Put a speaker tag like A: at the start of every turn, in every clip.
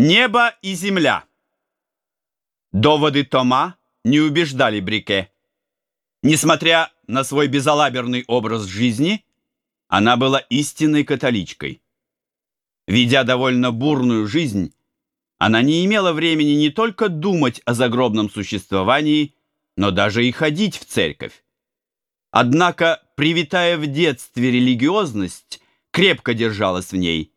A: Небо и земля. Доводы Тома не убеждали Брике. Несмотря на свой безалаберный образ жизни, она была истинной католичкой. Ведя довольно бурную жизнь, она не имела времени не только думать о загробном существовании, но даже и ходить в церковь. Однако, привитая в детстве религиозность, крепко держалась в ней,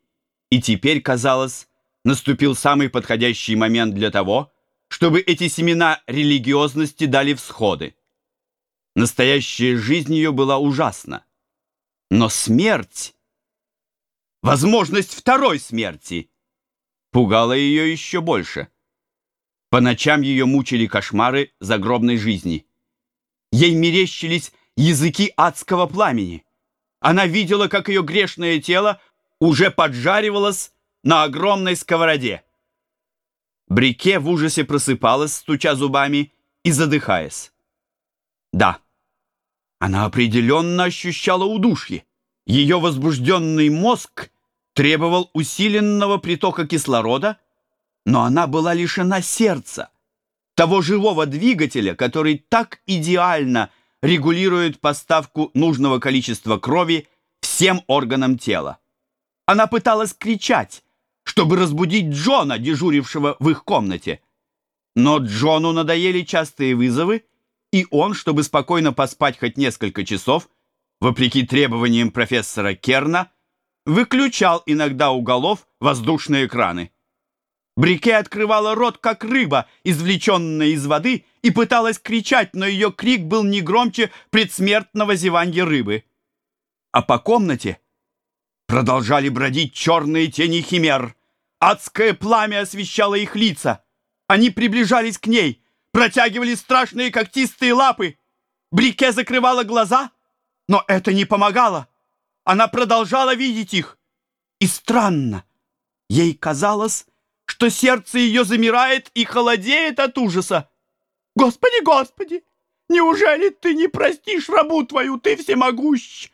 A: и теперь, казалось, наступил самый подходящий момент для того, чтобы эти семена религиозности дали всходы. Настоящая жизнь ее была ужасна. Но смерть, возможность второй смерти, пугала ее еще больше. По ночам ее мучили кошмары загробной жизни. Ей мерещились языки адского пламени. Она видела, как ее грешное тело уже поджаривалось на огромной сковороде. Брике в ужасе просыпалась, стуча зубами и задыхаясь. Да, она определенно ощущала удушье. Ее возбужденный мозг требовал усиленного притока кислорода, но она была лишена сердца, того живого двигателя, который так идеально регулирует поставку нужного количества крови всем органам тела. Она пыталась кричать, чтобы разбудить Джона, дежурившего в их комнате. Но Джону надоели частые вызовы, и он, чтобы спокойно поспать хоть несколько часов, вопреки требованиям профессора Керна, выключал иногда у голов воздушные краны. Брике открывала рот, как рыба, извлеченная из воды, и пыталась кричать, но ее крик был не громче предсмертного зеванья рыбы. А по комнате Продолжали бродить черные тени химер. Адское пламя освещало их лица. Они приближались к ней, протягивали страшные когтистые лапы. Брике закрывала глаза, но это не помогало. Она продолжала видеть их. И странно, ей казалось, что сердце ее замирает и холодеет от ужаса. «Господи, Господи! Неужели ты не простишь рабу твою, ты всемогущ?»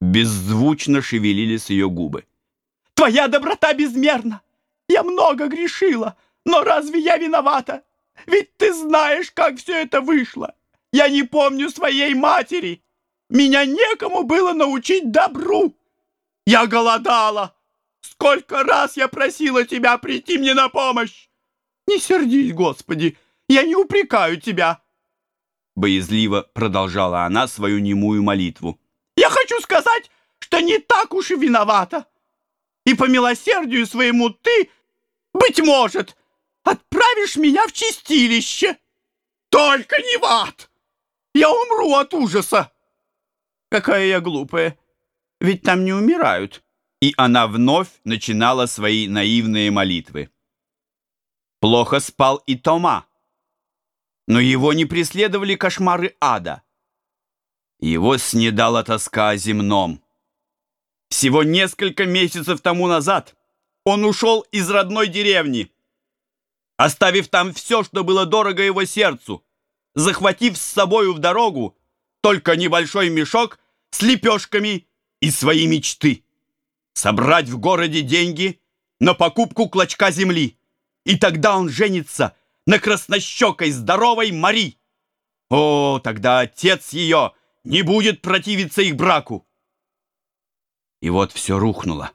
A: Беззвучно шевелились ее губы. «Твоя доброта безмерна! Я много грешила, но разве я виновата? Ведь ты знаешь, как все это вышло! Я не помню своей матери! Меня некому было научить добру! Я голодала! Сколько раз я просила тебя прийти мне на помощь! Не сердись, Господи, я не упрекаю тебя!» Боязливо продолжала она свою немую молитву. Что не так уж и виновата. И по милосердию своему ты, быть может, отправишь меня в чистилище. Только не в ад! Я умру от ужаса. Какая я глупая. Ведь там не умирают. И она вновь начинала свои наивные молитвы. Плохо спал и Тома. Но его не преследовали кошмары ада. Его снедала тоска о земном. Всего несколько месяцев тому назад он ушел из родной деревни, оставив там все, что было дорого его сердцу, захватив с собою в дорогу только небольшой мешок с лепешками и свои мечты. Собрать в городе деньги на покупку клочка земли. И тогда он женится на краснощекой здоровой Мари. О, тогда отец ее не будет противиться их браку. И вот все рухнуло.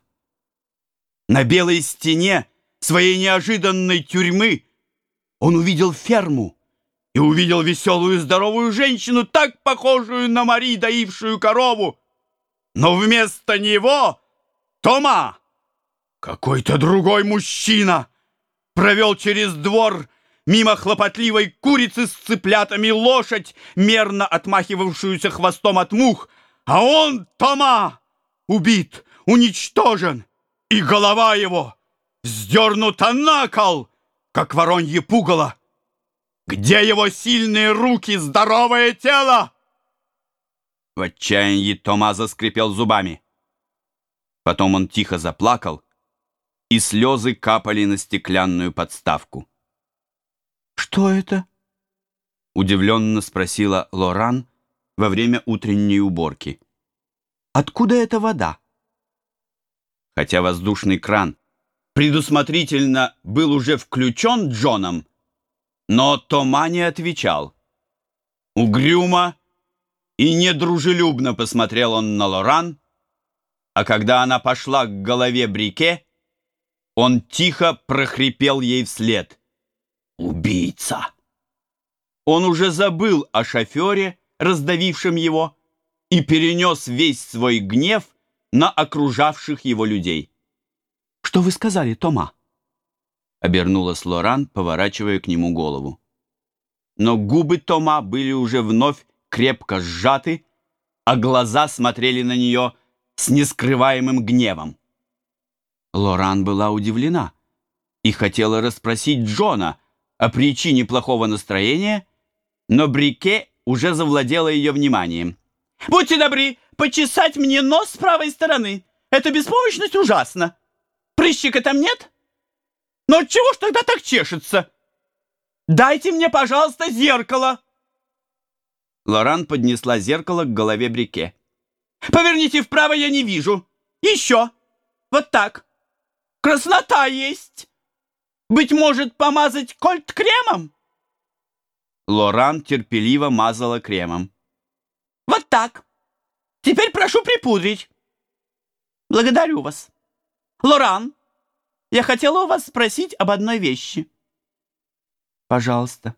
A: На белой стене своей неожиданной тюрьмы он увидел ферму и увидел веселую здоровую женщину, так похожую на Мари, доившую корову. Но вместо него Тома, какой-то другой мужчина, провел через двор мимо хлопотливой курицы с цыплятами лошадь, мерно отмахивавшуюся хвостом от мух, а он, Тома, убит, уничтожен, и голова его вздернута на кол, как воронье пугало. Где его сильные руки, здоровое тело? В отчаянии Тома заскрипел зубами. Потом он тихо заплакал, и слезы капали на стеклянную подставку. «Что это?» — удивленно спросила Лоран во время утренней уборки. «Откуда эта вода?» Хотя воздушный кран предусмотрительно был уже включен Джоном, но Тома не отвечал. Угрюмо и недружелюбно посмотрел он на Лоран, а когда она пошла к голове Брике, он тихо прохрипел ей вслед. «Убийца!» Он уже забыл о шофере, раздавившем его, и перенес весь свой гнев на окружавших его людей. «Что вы сказали, Тома?» Обернулась Лоран, поворачивая к нему голову. Но губы Тома были уже вновь крепко сжаты, а глаза смотрели на нее с нескрываемым гневом. Лоран была удивлена и хотела расспросить Джона о причине плохого настроения, но Брике уже завладела ее вниманием.
B: «Будьте добры, почесать мне нос с правой стороны. Эта беспомощность ужасна. Прыщика там нет? Но чего ж тогда так чешется? Дайте мне, пожалуйста, зеркало!»
A: Лоран поднесла зеркало к голове Брике.
B: «Поверните вправо, я не вижу. Еще. Вот так. Краснота есть. Быть может, помазать кольт кремом?»
A: Лоран терпеливо мазала кремом.
B: «Вот так. Теперь прошу припудрить. Благодарю вас. Лоран, я хотела у вас спросить об одной вещи».
A: «Пожалуйста».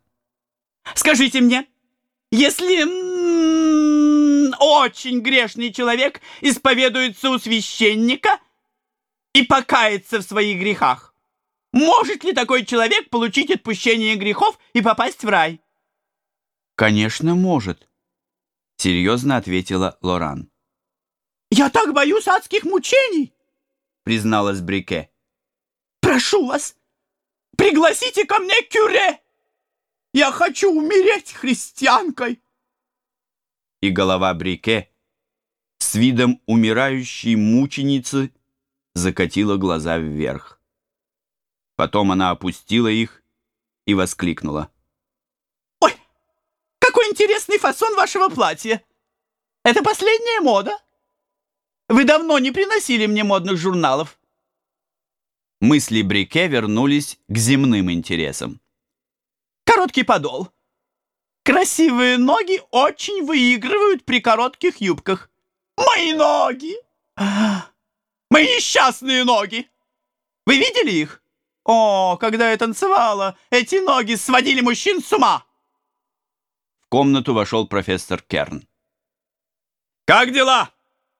B: «Скажите мне, если очень грешный человек исповедуется у священника и покается в своих грехах, может ли такой человек получить отпущение грехов и попасть в рай?»
A: «Конечно, может», — серьезно ответила Лоран.
B: «Я так боюсь адских мучений», —
A: призналась Брике.
B: «Прошу вас, пригласите ко мне кюре! Я хочу умереть христианкой!»
A: И голова Брике с видом умирающей мученицы закатила глаза вверх. Потом она опустила их и воскликнула.
B: «Ой, какой интересный фасон вашего платья! Это последняя мода? Вы давно не приносили мне модных журналов».
A: Мысли Брике вернулись к земным интересам.
B: «Короткий подол. Красивые ноги очень выигрывают при коротких юбках. Мои ноги! Мои несчастные ноги! Вы видели их? О, когда я танцевала, эти ноги сводили мужчин с ума!»
A: Комнату вошел профессор Керн.
B: «Как дела?»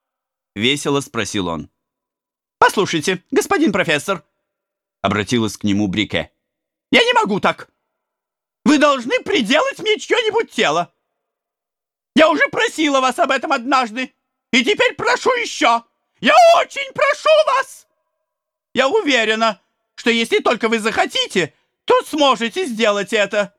A: — весело спросил он.
B: «Послушайте, господин профессор», — обратилась к нему Брике, — «я не могу так. Вы должны приделать мне чье-нибудь тело. Я уже просила вас об этом однажды, и теперь прошу еще. Я очень прошу вас. Я уверена, что если только вы захотите, то сможете сделать это.